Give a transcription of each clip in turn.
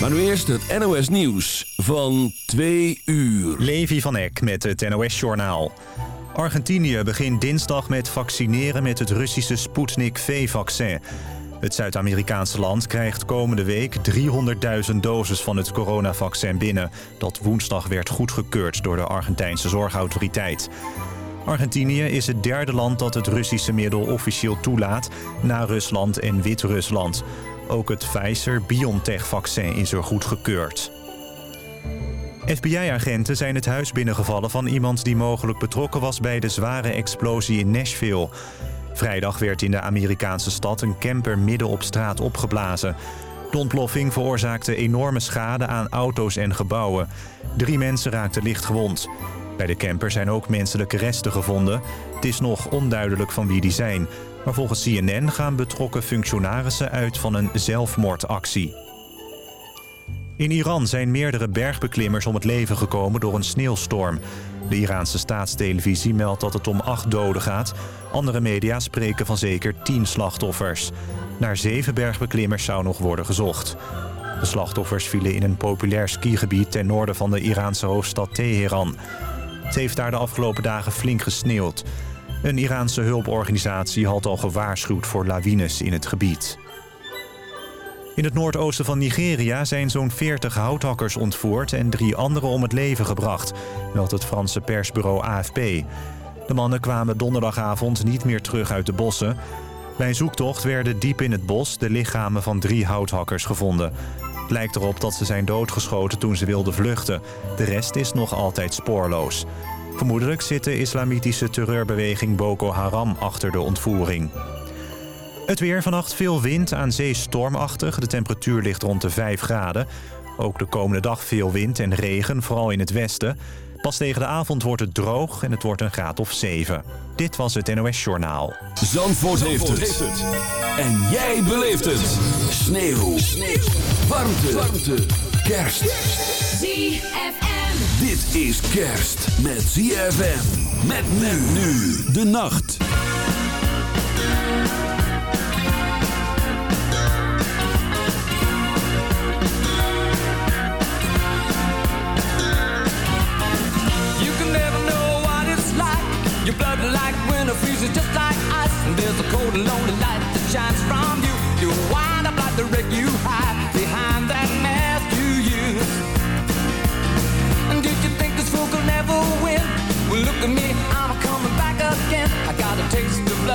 Maar nu eerst het NOS Nieuws van 2 uur. Levi van Eck met het NOS Journaal. Argentinië begint dinsdag met vaccineren met het Russische Sputnik V-vaccin. Het Zuid-Amerikaanse land krijgt komende week 300.000 doses van het coronavaccin binnen... dat woensdag werd goedgekeurd door de Argentijnse zorgautoriteit. Argentinië is het derde land dat het Russische middel officieel toelaat... na Rusland en Wit-Rusland. Ook het Pfizer-BioNTech-vaccin is er goedgekeurd. FBI-agenten zijn het huis binnengevallen van iemand die mogelijk betrokken was... bij de zware explosie in Nashville. Vrijdag werd in de Amerikaanse stad een camper midden op straat opgeblazen. De ontploffing veroorzaakte enorme schade aan auto's en gebouwen. Drie mensen raakten licht gewond. Bij de camper zijn ook menselijke resten gevonden. Het is nog onduidelijk van wie die zijn. Maar volgens CNN gaan betrokken functionarissen uit van een zelfmoordactie. In Iran zijn meerdere bergbeklimmers om het leven gekomen door een sneeuwstorm. De Iraanse staatstelevisie meldt dat het om acht doden gaat. Andere media spreken van zeker tien slachtoffers. Naar zeven bergbeklimmers zou nog worden gezocht. De slachtoffers vielen in een populair skigebied ten noorden van de Iraanse hoofdstad Teheran. Het heeft daar de afgelopen dagen flink gesneeuwd. Een Iraanse hulporganisatie had al gewaarschuwd voor lawines in het gebied. In het noordoosten van Nigeria zijn zo'n 40 houthakkers ontvoerd... en drie anderen om het leven gebracht, meldt het Franse persbureau AFP. De mannen kwamen donderdagavond niet meer terug uit de bossen. Bij een zoektocht werden diep in het bos de lichamen van drie houthakkers gevonden. Het lijkt erop dat ze zijn doodgeschoten toen ze wilden vluchten. De rest is nog altijd spoorloos. Vermoedelijk zit de islamitische terreurbeweging Boko Haram achter de ontvoering. Het weer vannacht veel wind, aan zee stormachtig. De temperatuur ligt rond de 5 graden. Ook de komende dag veel wind en regen, vooral in het westen. Pas tegen de avond wordt het droog en het wordt een graad of 7. Dit was het NOS Journaal. Zandvoort, heeft, het. En jij beleeft het. Sneeuw. Sneeuw. Warmte. Warmte. Kerst. ZFM. Dit is kerst met ZFM. Met men nu. De nacht. You can never know what it's like. Your blood like winter freezes just like ice. And there's a cold and lonely light that shines from you. You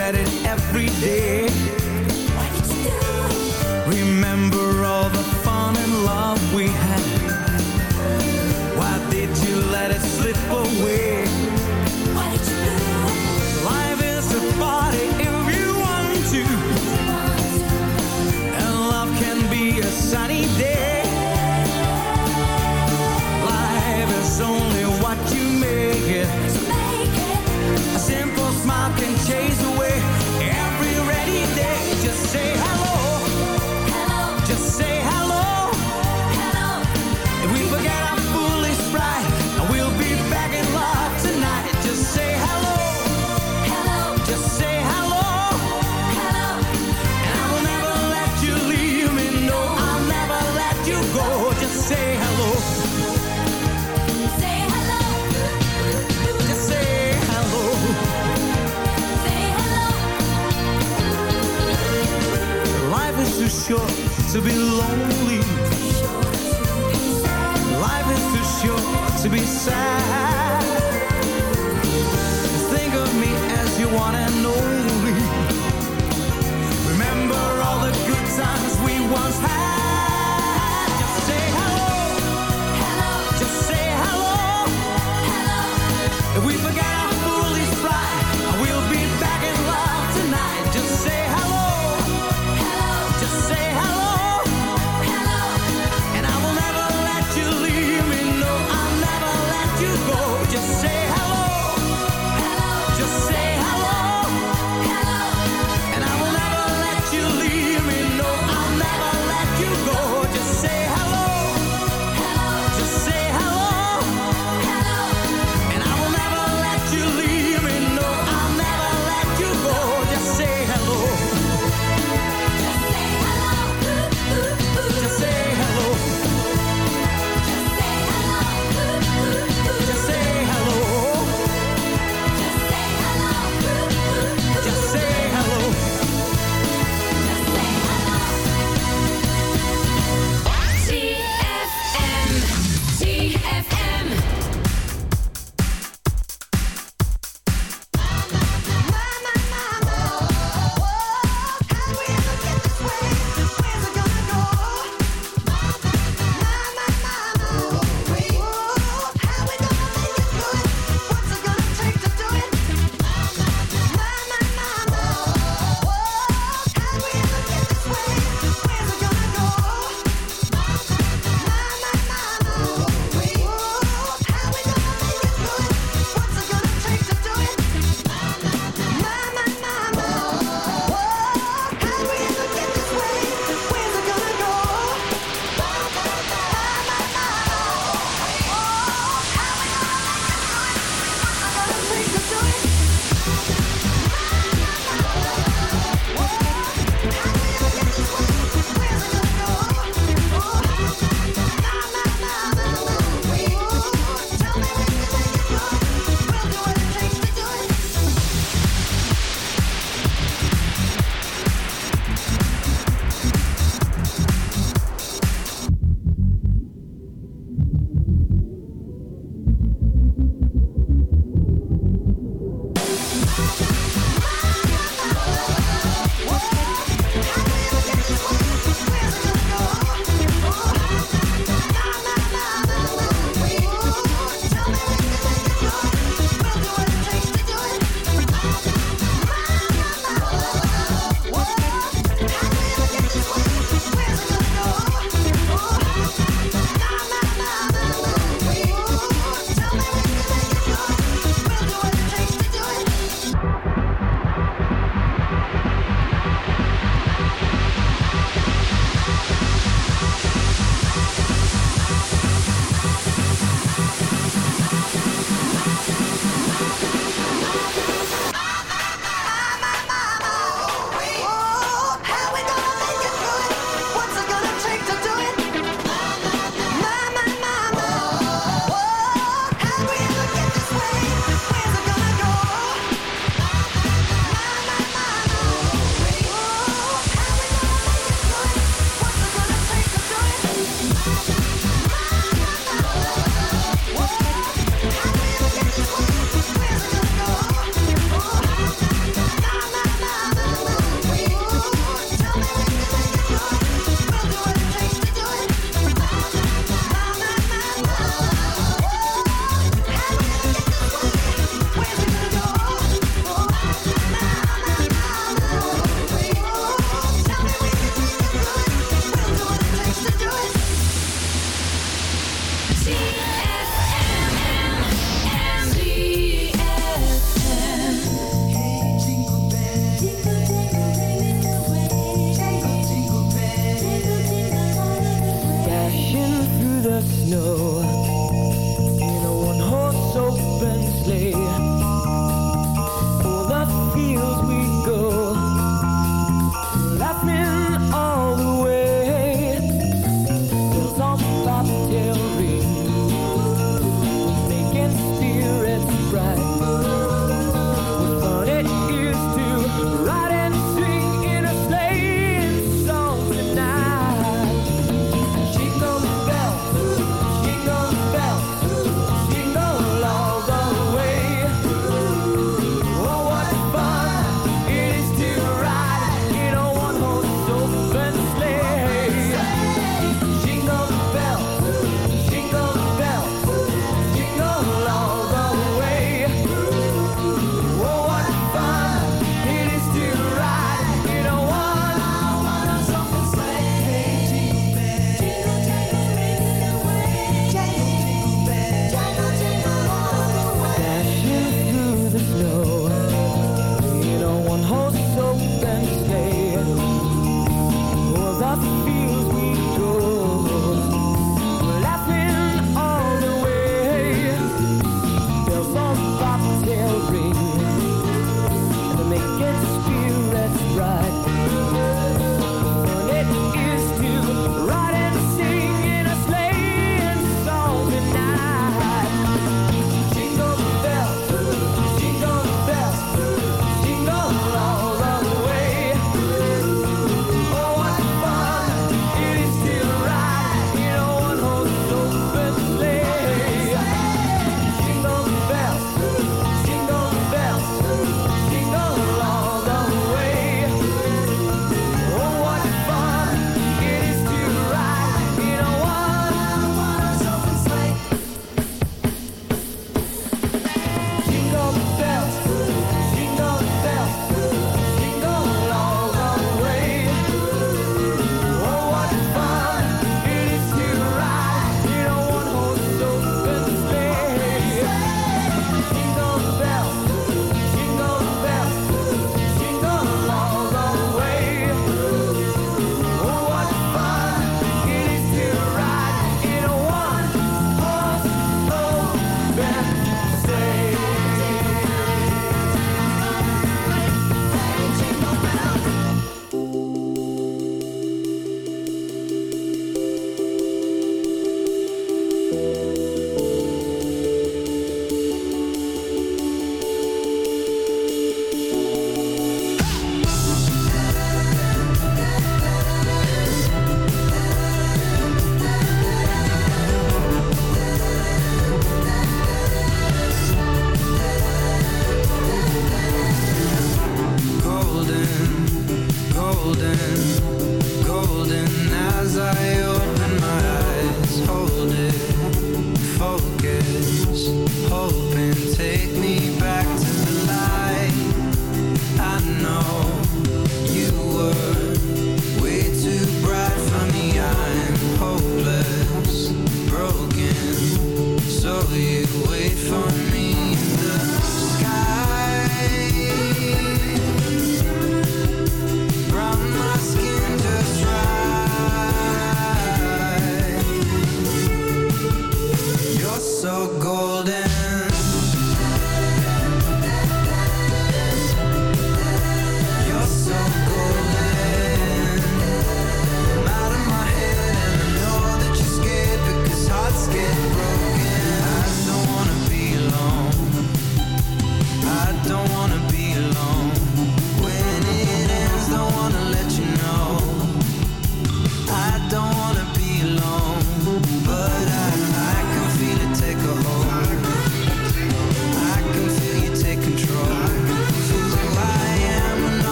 regret it every day.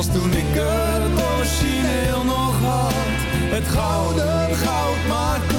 Als toen ik het origineel nog had, het gouden goud maakt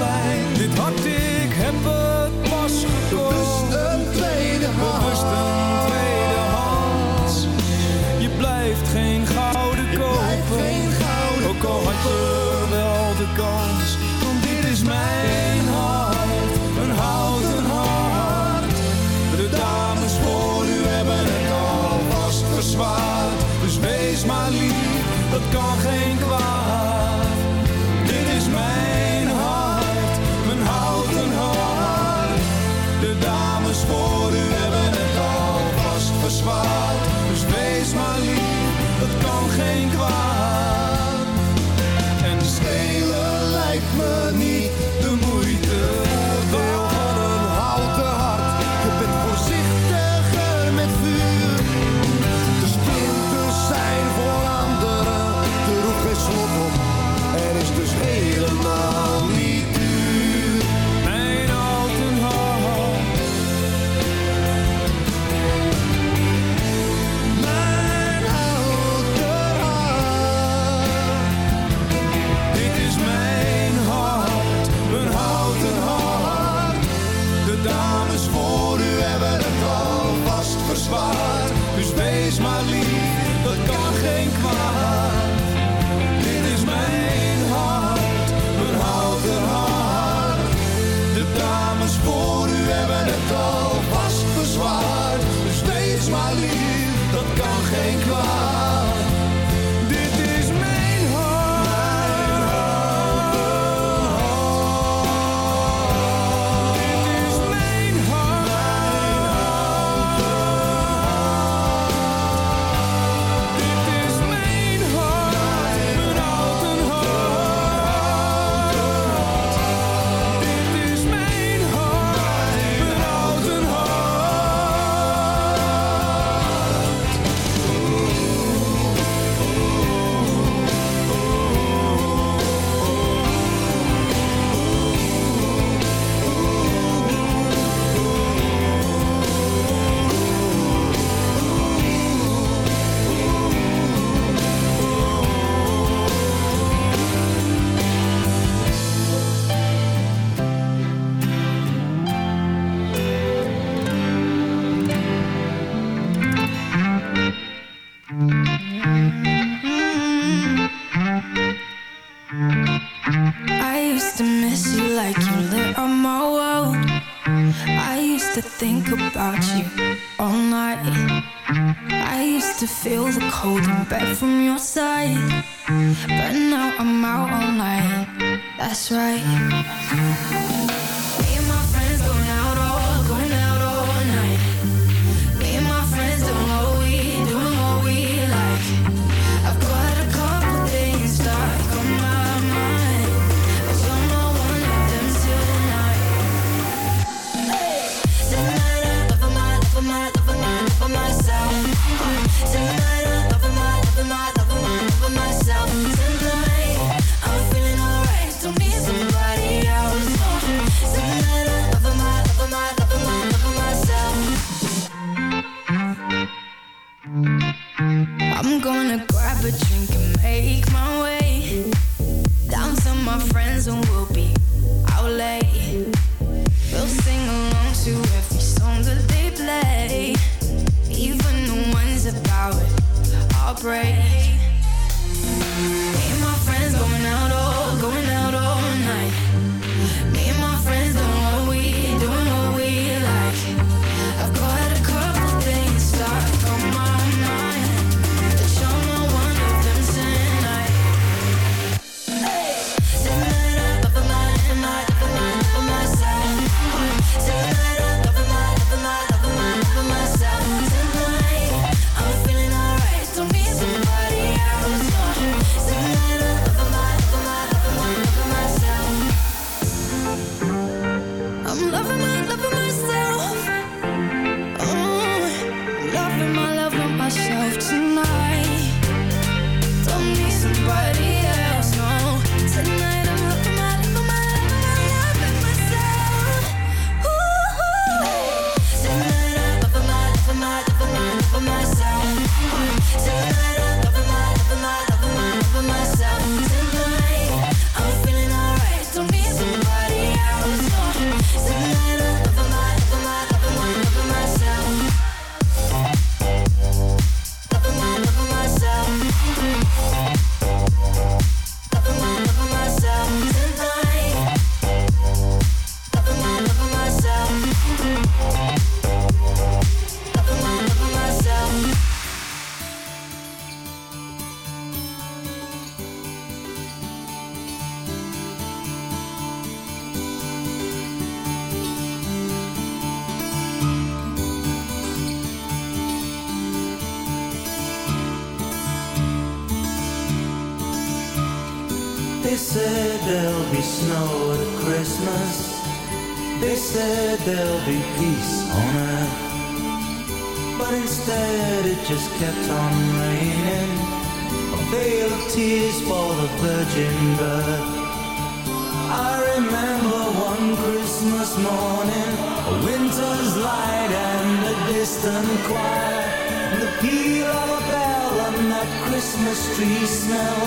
Hear our bell and that Christmas tree smell,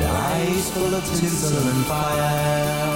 the eyes full of tinsel and fire.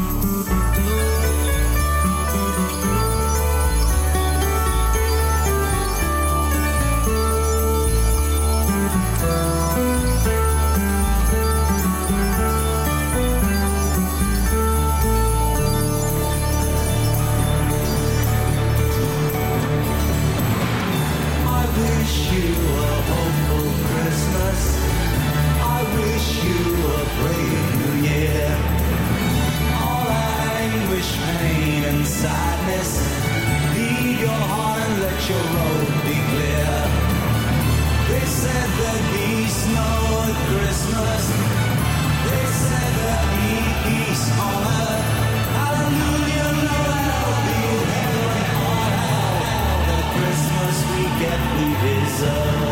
His deserve.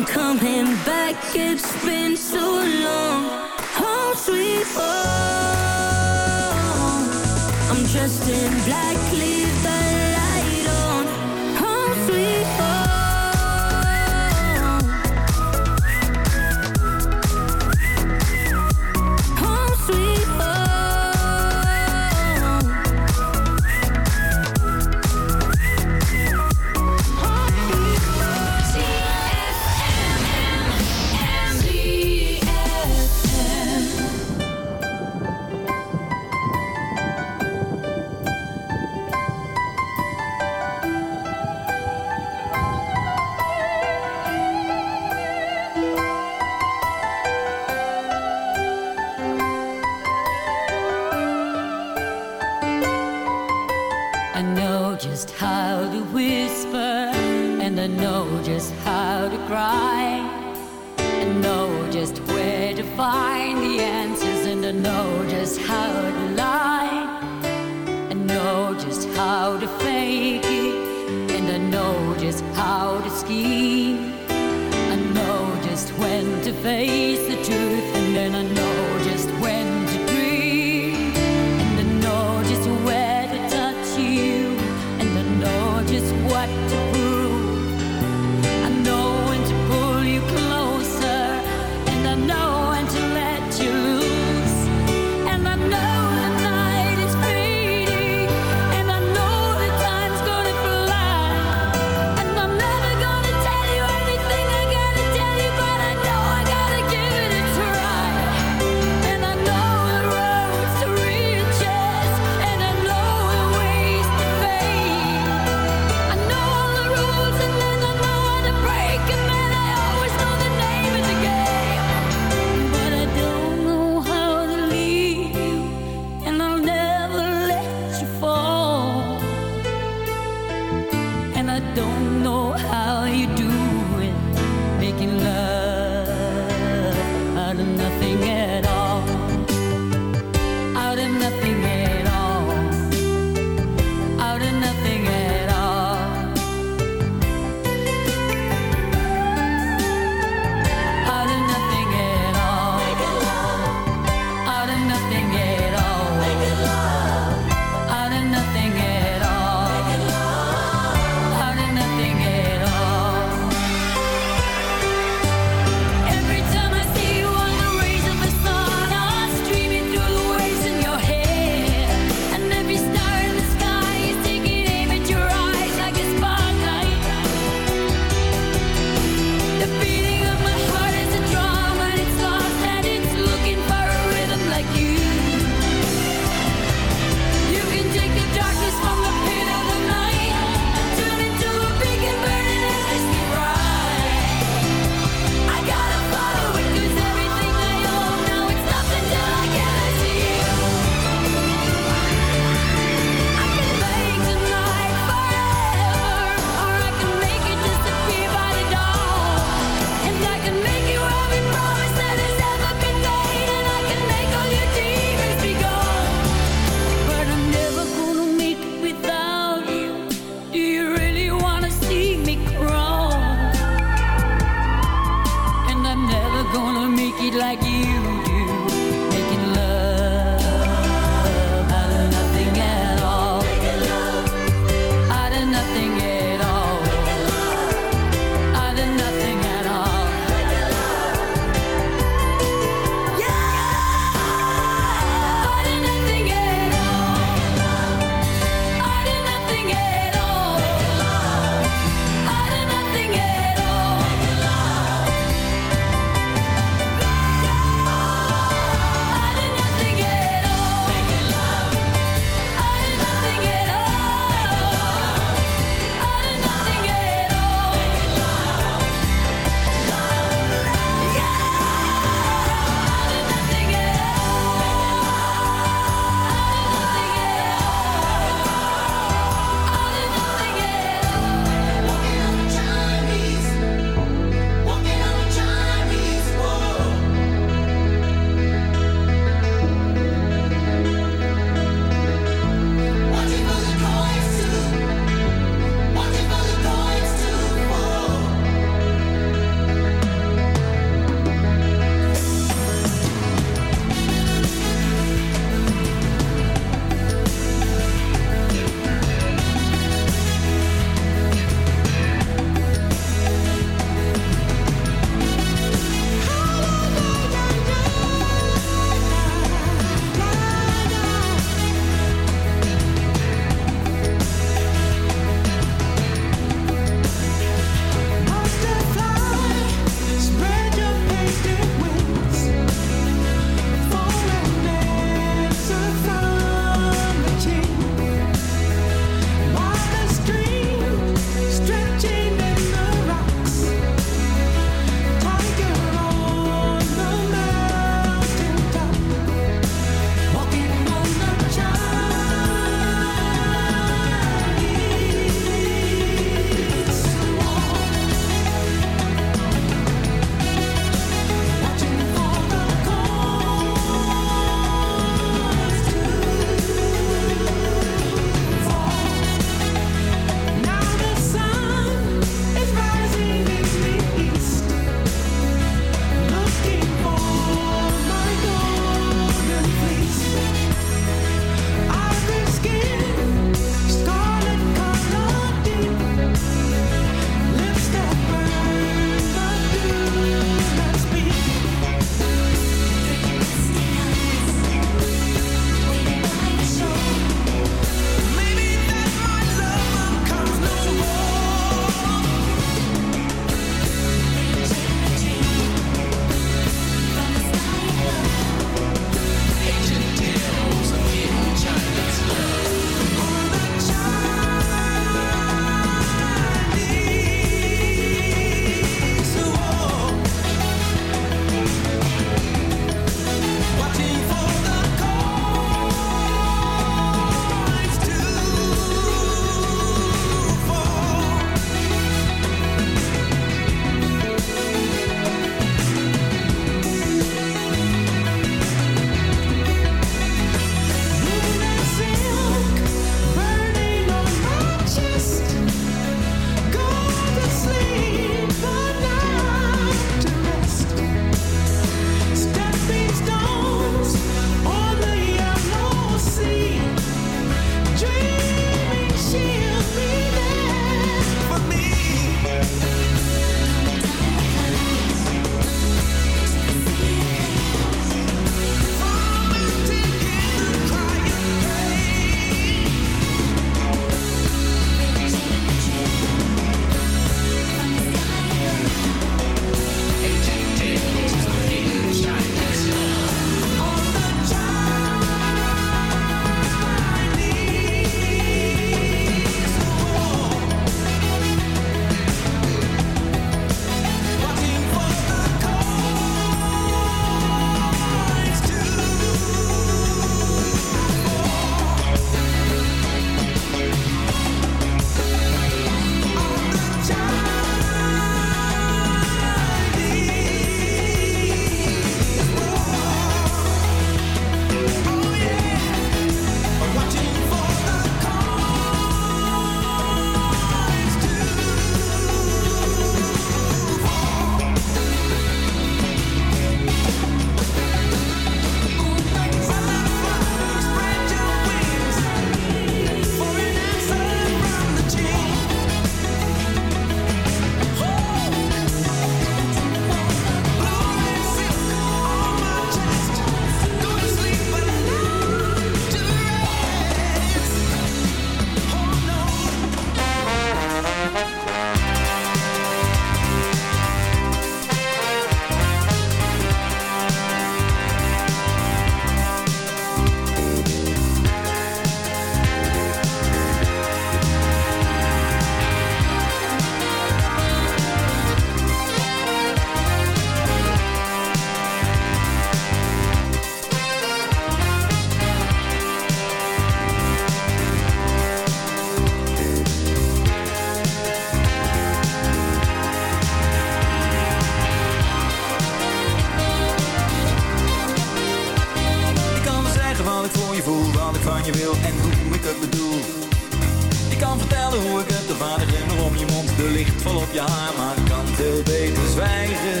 Hoe ik het, de vader om je mond, de licht vol op je haar, maar kan veel beter zwijgen.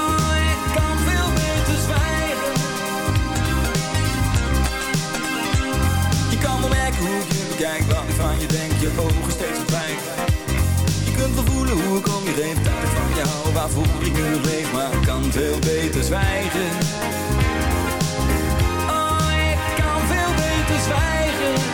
Oh, ik kan veel beter zwijgen. Je kan wel merken hoe je bekijk, wat ik van je denk, je ogen steeds verdwijgen. Je kunt wel voelen hoe ik om je heen dat van jou, waarvoor ik nu leef, maar ik kan veel beter zwijgen. Oh, ik kan veel beter zwijgen.